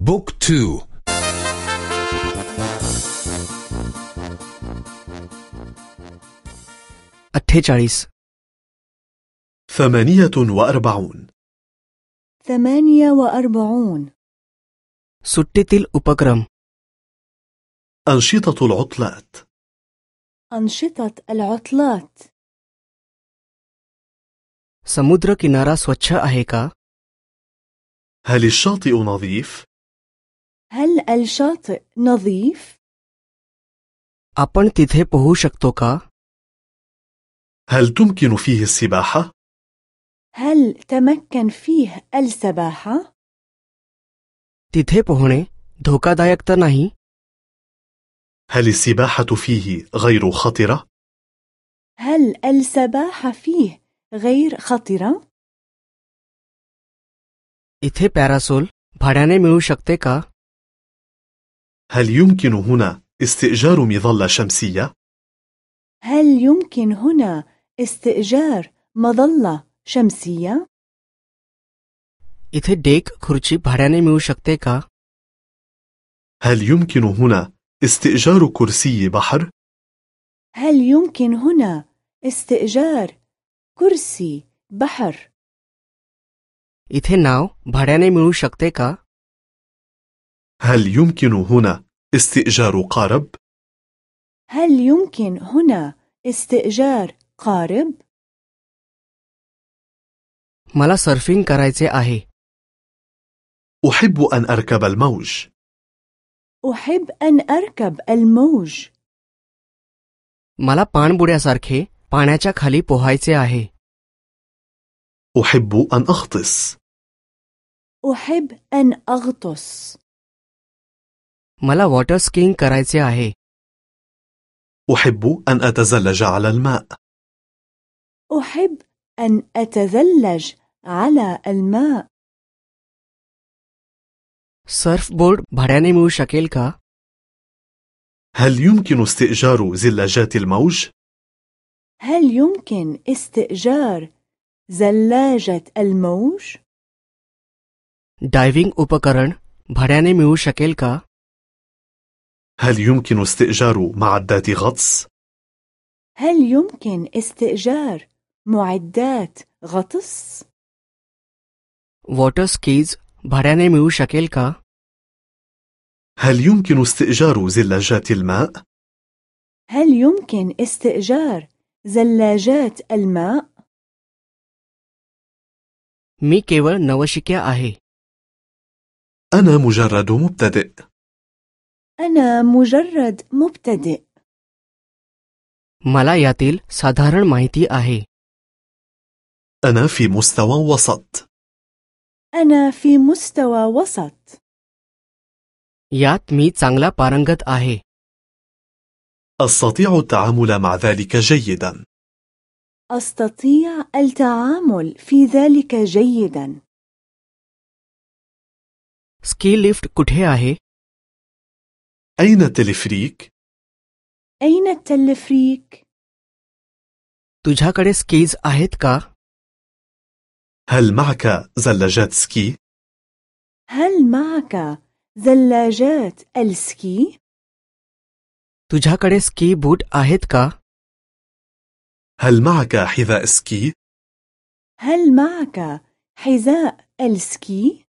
book two. अठ्ठेचाळीस ثمانية وأربعون. ثمانية وأربعون. सुट्टीतील उपक्रम أنشطة العطلات. أنشطة العطلات. समुद्र किनारा स्वच्छ आहे का هل الشاطئ نظيف؟ هل الشاطئ نظيف؟ आपण तिथे पोहू शकतो का هل تمكن فيه السباحة؟ هل تمكن فيه السباحة؟ तिथे पोहणे धोकादायक तर नाही هل السباحة فيه غير خطرة؟ هل السباحة فيه غير خطرة؟ इथे पॅरासोल भाड्याने मिळू शकते का هل يمكن هنا استئجار مظلة شمسية؟ هل يمكن هنا استئجار مظلة شمسية؟ इथे डेक खुर्ची भाड्याने मिळू शकते का هل يمكن هنا استئجار كرسي بحر؟ هل يمكن هنا استئجار كرسي بحر؟ इथे नाव भाड्याने मिळू शकते का هل يمكن هنا استئجار قارب؟ هل يمكن هنا استئجار قارب؟ मला सर्फिंग करायचे आहे أحب أن أركب الموج أحب أن أركب الموج मला पाणबुड्यासारखे पाण्याच्या खाली पोहायचे आहे أحب أن أغطس أحب أن أغطس मला वॉटर स्कीइंग करायचे आहे أحب أن أتزلج على الماء أحب أن أتزلج على الماء सर्फबोर्ड भाड्याने मिळू शकेल का هل يمكن استئجار زلاجات الموج؟ هل يمكن استئجار زلاجة الموج؟ डायव्हिंग उपकरण भाड्याने मिळू शकेल का هل يمكن استئجار معدات غطس؟ هل يمكن استئجار معدات غطس؟ वॉटर स्कीज भाड्याने मिळू शकेल का هل يمكن استئجار زلاجات الماء؟ هل يمكن استئجار زلاجات الماء؟ मी केवळ नवशिक्या आहे أنا مجرد مبتدئ أنا مجرد مبتدئ मला यातील साधारण माहिती आहे أنا في مستوى وسط أنا في مستوى وسط यात मी चांगला पारंगत आहे أستطيع التعامل مع ذلك جيدا أستطيع التعامل في ذلك جيدا स्की लिफ्ट कुठे आहे أين التلفريك؟ أين التلفريك؟ तुझ्याकडे स्कीज आहेत का هل معك زلاجات سكي؟ هل معك زلاجات السكي؟ तुझ्याकडे स्की बूट आहेत का هل معك حذاء سكي؟ هل معك حذاء السكي؟